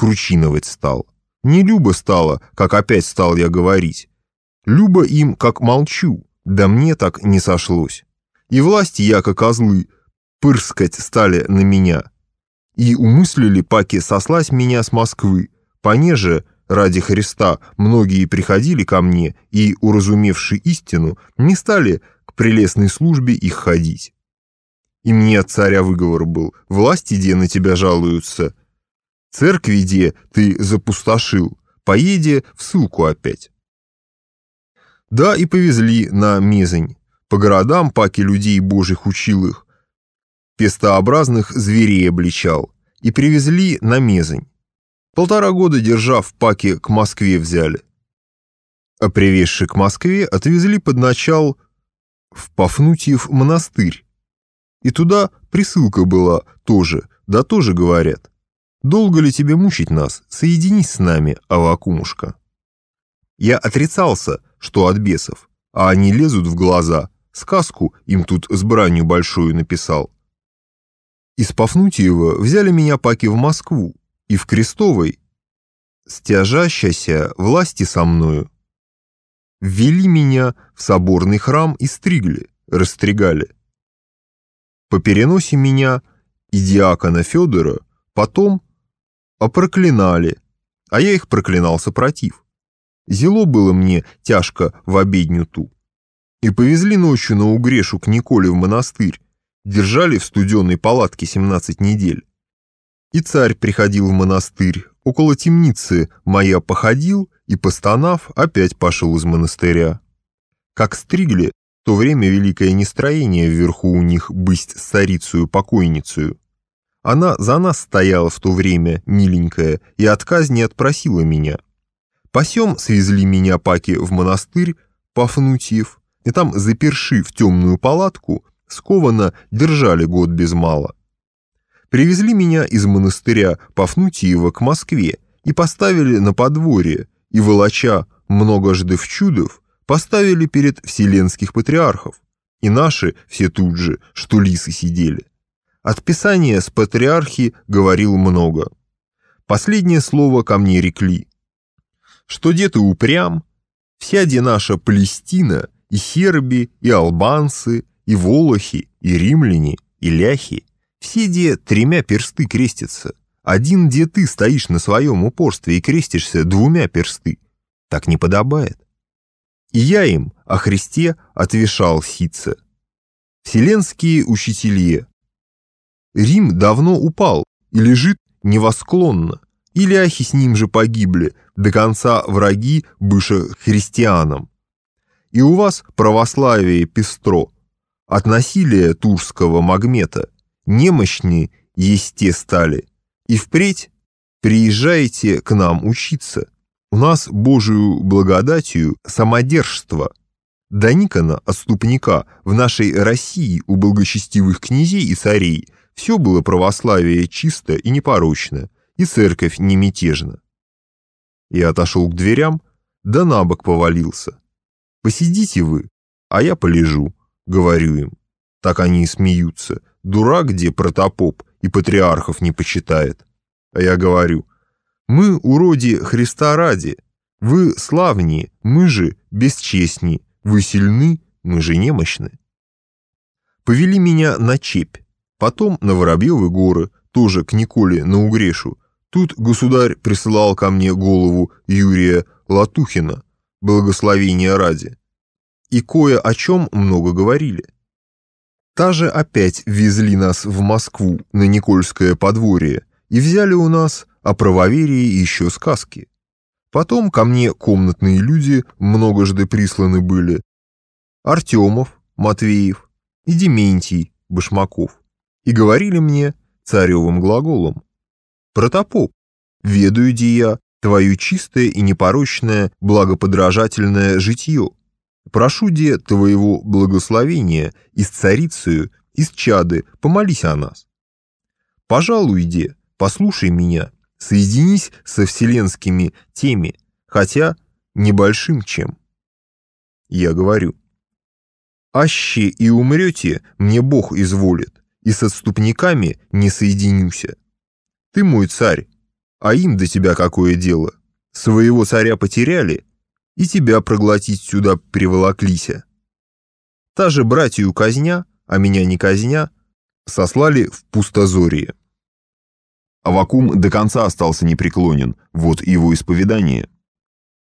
кручиновать стал. Не любо стало, как опять стал я говорить. Любо им, как молчу, да мне так не сошлось. И власти, яко козлы, пырскать стали на меня. И умыслили паки сослать меня с Москвы, понеже, ради Христа, многие приходили ко мне и, уразумевши истину, не стали к прелестной службе их ходить. И мне от царя выговор был, власти где на тебя жалуются, церкви где ты запустошил, поеде в ссылку опять. Да, и повезли на Мезень. По городам паки людей божьих учил их, пестообразных зверей обличал, и привезли на Мезень. Полтора года держав в паке к Москве взяли. А привезши к Москве, отвезли под начал в Пафнутьев монастырь. И туда присылка была тоже, да тоже говорят. Долго ли тебе мучить нас? Соединись с нами, Авакумушка. Я отрицался, что от бесов, а они лезут в глаза. Сказку им тут с бранью большую написал. Из Пафнутьева взяли меня паки в Москву, и в Крестовой, стяжащаяся власти со мною, ввели меня в соборный храм и стригли, растригали. По переносе меня и диакона Федора потом опроклинали, а я их проклинал сопротив. Зело было мне тяжко в обедню ту. И повезли ночью на Угрешу к Николе в монастырь, держали в студенной палатке 17 недель. И царь приходил в монастырь, около темницы моя походил и, постонав, опять пошел из монастыря. Как стригли, в то время великое нестроение вверху у них быть царицею покойницею. Она за нас стояла в то время, миленькая, и отказ не отпросила меня. Посем свезли меня паки в монастырь Пафнутьев, и там, заперши в темную палатку, скованно держали год без мала. Привезли меня из монастыря Пафнутиева к Москве и поставили на подворье, и, волоча многожды в чудов, поставили перед вселенских патриархов. И наши все тут же, что лисы сидели. От писания с патриархи говорил много. Последнее слово ко мне рекли. Что где ты упрям, вся де наша Палестина, и серби, и албанцы, и волохи, и римляне, и ляхи, все де тремя персты крестятся. Один де ты стоишь на своем упорстве и крестишься двумя персты. Так не подобает. И я им о Христе отвешал сица. Вселенские учителье. Рим давно упал и лежит невосклонно. И ляхи с ним же погибли, до конца враги быша христианам. И у вас православие пестро, от насилия турского магмета – немощны есте стали. И впредь приезжайте к нам учиться. У нас Божию благодатью самодержство. До Никона, отступника, в нашей России у благочестивых князей и царей все было православие чисто и непорочно, и церковь не мятежна. Я отошел к дверям, да на бок повалился. «Посидите вы, а я полежу», — говорю им. Так они и смеются, дурак где протопоп и патриархов не почитает. А я говорю, мы уроди Христа ради, вы славнее, мы же бесчестней, вы сильны, мы же немощны. Повели меня на Чепь, потом на Воробьевы горы, тоже к Николе на Угрешу. Тут государь присылал ко мне голову Юрия Латухина, благословения ради. И кое о чем много говорили. Та же опять везли нас в Москву на Никольское подворье и взяли у нас о правоверии еще сказки. Потом ко мне комнатные люди многожды присланы были. Артемов, Матвеев и Дементий, Башмаков. И говорили мне царевым глаголом. Протопоп, ведаю я твое чистое и непорочное благоподражательное житье. Прошу, де, твоего благословения, и с царицею, и с чады, помолись о нас. Пожалуй, де, послушай меня, соединись со вселенскими теми, хотя небольшим чем. Я говорю, аще и умрете, мне Бог изволит, и с отступниками не соединюся. Ты мой царь, А им до тебя какое дело? Своего царя потеряли, и тебя проглотить сюда приволоклися. Та же братью казня, а меня не казня, сослали в пустозорье. Авакум до конца остался непреклонен, вот его исповедание –